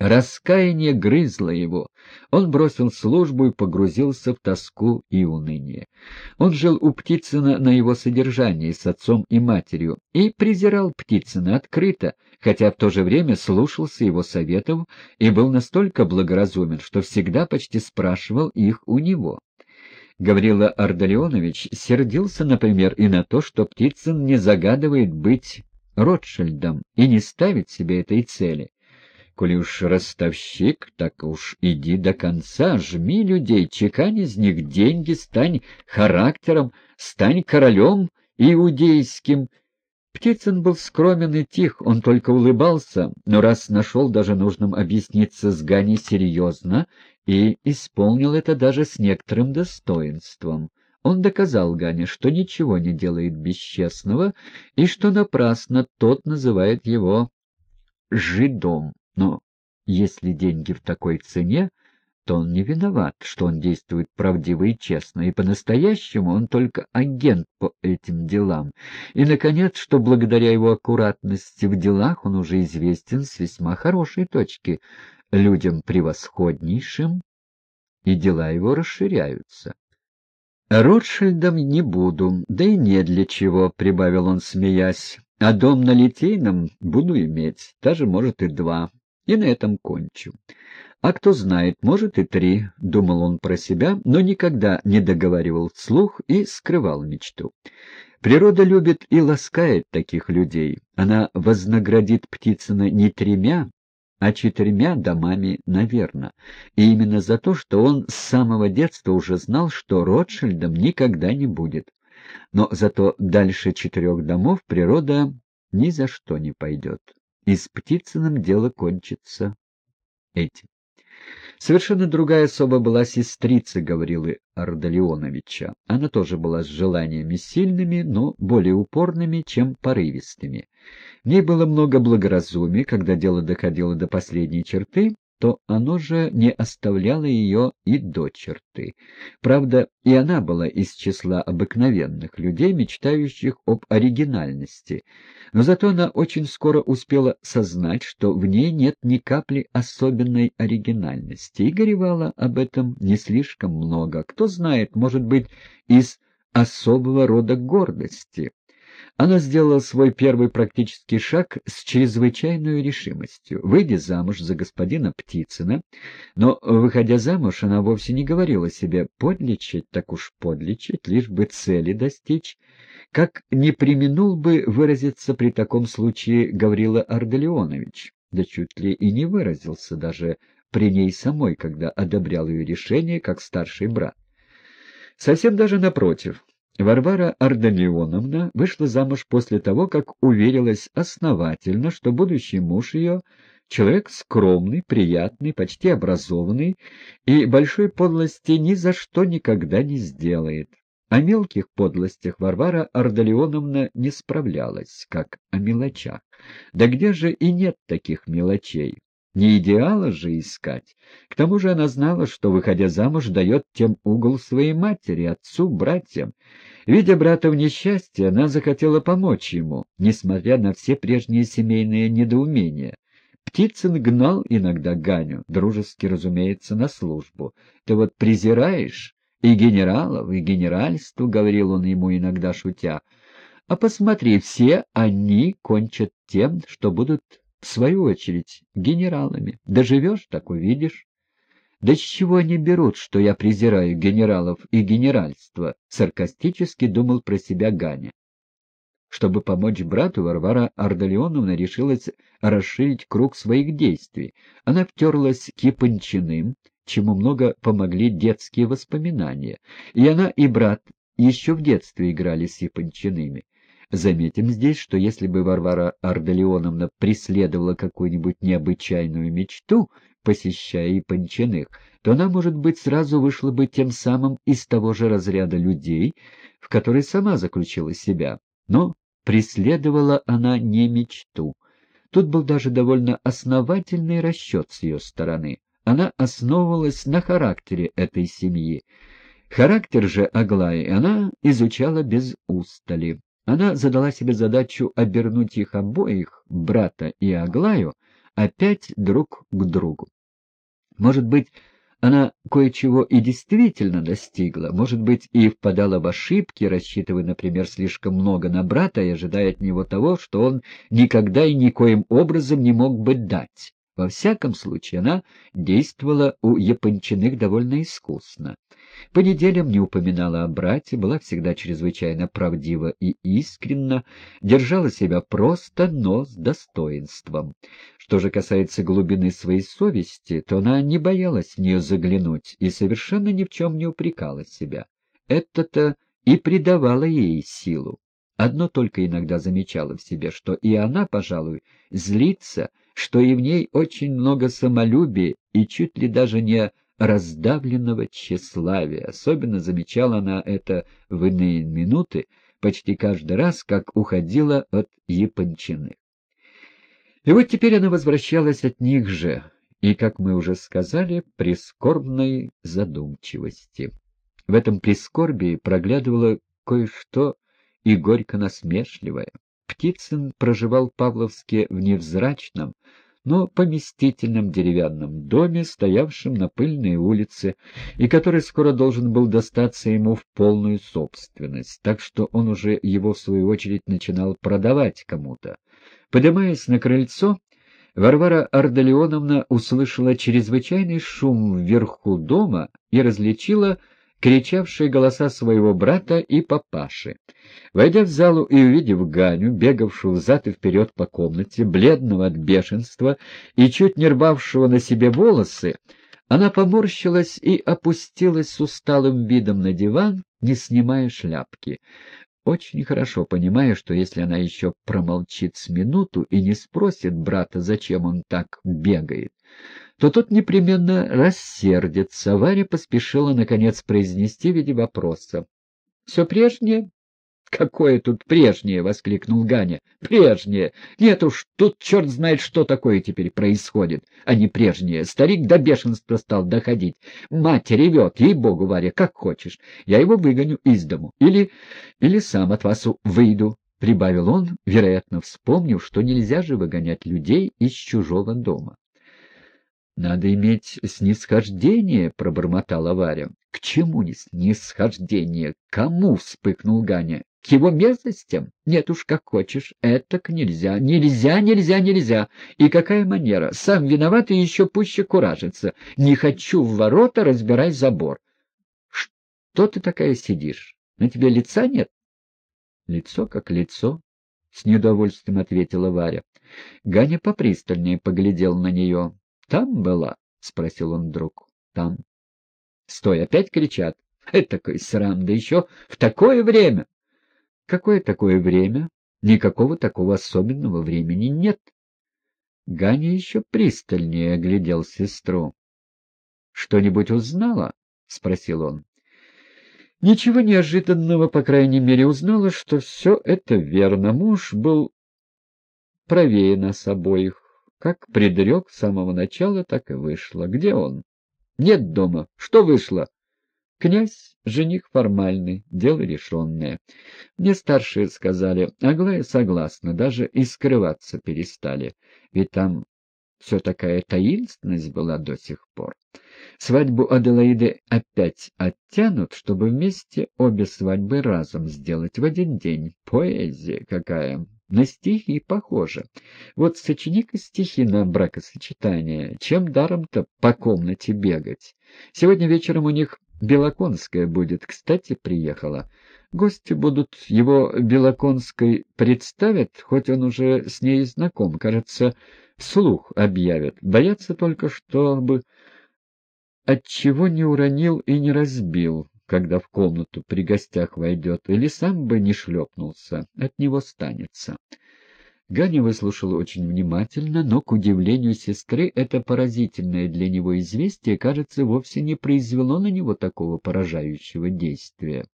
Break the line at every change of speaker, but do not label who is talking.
Раскаяние грызло его. Он бросил службу и погрузился в тоску и уныние. Он жил у Птицына на его содержании с отцом и матерью и презирал Птицына открыто, хотя в то же время слушался его советов и был настолько благоразумен, что всегда почти спрашивал их у него. Гаврила Ардалионович сердился, например, и на то, что Птицын не загадывает быть Ротшильдом и не ставит себе этой цели. Коли уж ростовщик, так уж иди до конца, жми людей, чекань из них деньги, стань характером, стань королем иудейским. Птицын был скромен и тих, он только улыбался, но раз нашел даже нужным объясниться с Ганей серьезно и исполнил это даже с некоторым достоинством. Он доказал Гане, что ничего не делает бесчестного и что напрасно тот называет его «жидом». Но если деньги в такой цене, то он не виноват, что он действует правдиво и честно, и по-настоящему он только агент по этим делам. И, наконец, что благодаря его аккуратности в делах он уже известен с весьма хорошей точки людям превосходнейшим, и дела его расширяются. «Ротшильдом не буду, да и не для чего», — прибавил он, смеясь. «А дом на Литейном буду иметь, даже, может, и два и на этом кончу. А кто знает, может и три, — думал он про себя, но никогда не договаривал вслух и скрывал мечту. Природа любит и ласкает таких людей. Она вознаградит Птицына не тремя, а четырьмя домами, наверно. И именно за то, что он с самого детства уже знал, что Ротшильдом никогда не будет. Но зато дальше четырех домов природа ни за что не пойдет и с Птицыным дело кончится этим. Совершенно другая особа была сестрица Гаврилы Ардалионовича. Она тоже была с желаниями сильными, но более упорными, чем порывистыми. В ней было много благоразумия, когда дело доходило до последней черты, то оно же не оставляло ее и до черты. Правда, и она была из числа обыкновенных людей, мечтающих об оригинальности, но зато она очень скоро успела сознать, что в ней нет ни капли особенной оригинальности, и горевала об этом не слишком много. Кто знает, может быть, из особого рода гордости. Она сделала свой первый практический шаг с чрезвычайной решимостью, выйдя замуж за господина Птицына, но, выходя замуж, она вовсе не говорила себе «подлечить, так уж подлечить, лишь бы цели достичь», как не применул бы выразиться при таком случае Гаврила Ардалионович, да чуть ли и не выразился даже при ней самой, когда одобрял ее решение как старший брат. Совсем даже напротив, Варвара Ардалионовна вышла замуж после того, как уверилась основательно, что будущий муж ее — человек скромный, приятный, почти образованный и большой подлости ни за что никогда не сделает. О мелких подлостях Варвара Ардалионовна не справлялась, как о мелочах. Да где же и нет таких мелочей? Не идеала же искать. К тому же она знала, что, выходя замуж, дает тем угол своей матери, отцу, братьям. Видя брата в несчастье, она захотела помочь ему, несмотря на все прежние семейные недоумения. Птицын гнал иногда Ганю, дружески, разумеется, на службу. «Ты вот презираешь и генералов, и генеральство», — говорил он ему иногда шутя. «А посмотри, все они кончат тем, что будут в свою очередь, генералами. Доживешь, так увидишь. Да с чего они берут, что я презираю генералов и генеральство? Саркастически думал про себя Ганя. Чтобы помочь брату, Варвара Ардалионовна решилась расширить круг своих действий. Она втерлась к чему много помогли детские воспоминания. И она, и брат еще в детстве играли с Япончиными. Заметим здесь, что если бы Варвара Ардалионовна преследовала какую-нибудь необычайную мечту, посещая Япончиных, то она, может быть, сразу вышла бы тем самым из того же разряда людей, в который сама заключила себя. Но преследовала она не мечту. Тут был даже довольно основательный расчет с ее стороны. Она основывалась на характере этой семьи. Характер же Аглаи она изучала без устали. Она задала себе задачу обернуть их обоих, брата и Аглаю, опять друг к другу. Может быть, она кое-чего и действительно достигла, может быть, и впадала в ошибки, рассчитывая, например, слишком много на брата и ожидая от него того, что он никогда и никоим образом не мог бы дать. Во всяком случае, она действовала у Япончиных довольно искусно. По неделям не упоминала о брате, была всегда чрезвычайно правдива и искренна, держала себя просто, но с достоинством. Что же касается глубины своей совести, то она не боялась в нее заглянуть и совершенно ни в чем не упрекала себя. Это-то и придавало ей силу. Одно только иногда замечала в себе, что и она, пожалуй, злится, что и в ней очень много самолюбия и чуть ли даже не раздавленного тщеславия. Особенно замечала она это в иные минуты, почти каждый раз, как уходила от Япончины. И вот теперь она возвращалась от них же, и, как мы уже сказали, прискорбной задумчивости. В этом прискорбии проглядывало кое-что и горько насмешливое. Птицын проживал в Павловске в невзрачном, но поместительном деревянном доме, стоявшем на пыльной улице, и который скоро должен был достаться ему в полную собственность, так что он уже его, в свою очередь, начинал продавать кому-то. Поднимаясь на крыльцо, Варвара Ардалионовна услышала чрезвычайный шум вверху дома и различила кричавшие голоса своего брата и папаши. Войдя в залу и увидев Ганю, бегавшую взад и вперед по комнате, бледного от бешенства и чуть не рвавшего на себе волосы, она поморщилась и опустилась с усталым видом на диван, не снимая шляпки. Очень хорошо понимая, что если она еще промолчит с минуту и не спросит брата, зачем он так бегает, то тот непременно рассердится. Варя поспешила, наконец, произнести в виде вопроса. — Все прежнее? — Какое тут прежнее? — воскликнул Ганя. — Прежнее! Нет уж, тут черт знает, что такое теперь происходит, а не прежнее. Старик до бешенства стал доходить. Мать ревет, ей-богу, Варя, как хочешь. Я его выгоню из дому. Или, или сам от вас выйду. — прибавил он, вероятно, вспомнив, что нельзя же выгонять людей из чужого дома. Надо иметь снисхождение, — пробормотала Варя. — К чему снисхождение? Кому? — вспыхнул Ганя. — К его мерзостям? Нет уж, как хочешь. Это нельзя. Нельзя, нельзя, нельзя. И какая манера? Сам виноват и еще пуще куражится. Не хочу в ворота, разбирай забор. Что ты такая сидишь? На тебе лица нет? Лицо как лицо, — с недовольствием ответила Варя. Ганя попристальнее поглядел на нее. Там была? — спросил он вдруг. — Там. — Стой, опять кричат. — Этакой срам, да еще в такое время! — Какое такое время? Никакого такого особенного времени нет. Ганя еще пристальнее оглядел сестру. — Что-нибудь узнала? — спросил он. Ничего неожиданного, по крайней мере, узнала, что все это верно. Муж был правее нас обоих. Как предрек с самого начала, так и вышло. Где он? Нет дома. Что вышло? Князь, жених формальный, дело решенное. Мне старшие сказали, Аглая согласна, даже и скрываться перестали, ведь там все такая таинственность была до сих пор. Свадьбу Аделаиды опять оттянут, чтобы вместе обе свадьбы разом сделать в один день. Поэзия какая! На стихи похоже. Вот сочини-ка стихи на бракосочетание. Чем даром-то по комнате бегать? Сегодня вечером у них Белоконская будет. Кстати, приехала. Гости будут его Белоконской представят, хоть он уже с ней знаком. Кажется, вслух объявят. Боятся только, чтобы отчего не уронил и не разбил когда в комнату при гостях войдет, или сам бы не шлепнулся, от него станется. Ганя выслушал очень внимательно, но, к удивлению сестры, это поразительное для него известие, кажется, вовсе не произвело на него такого поражающего действия.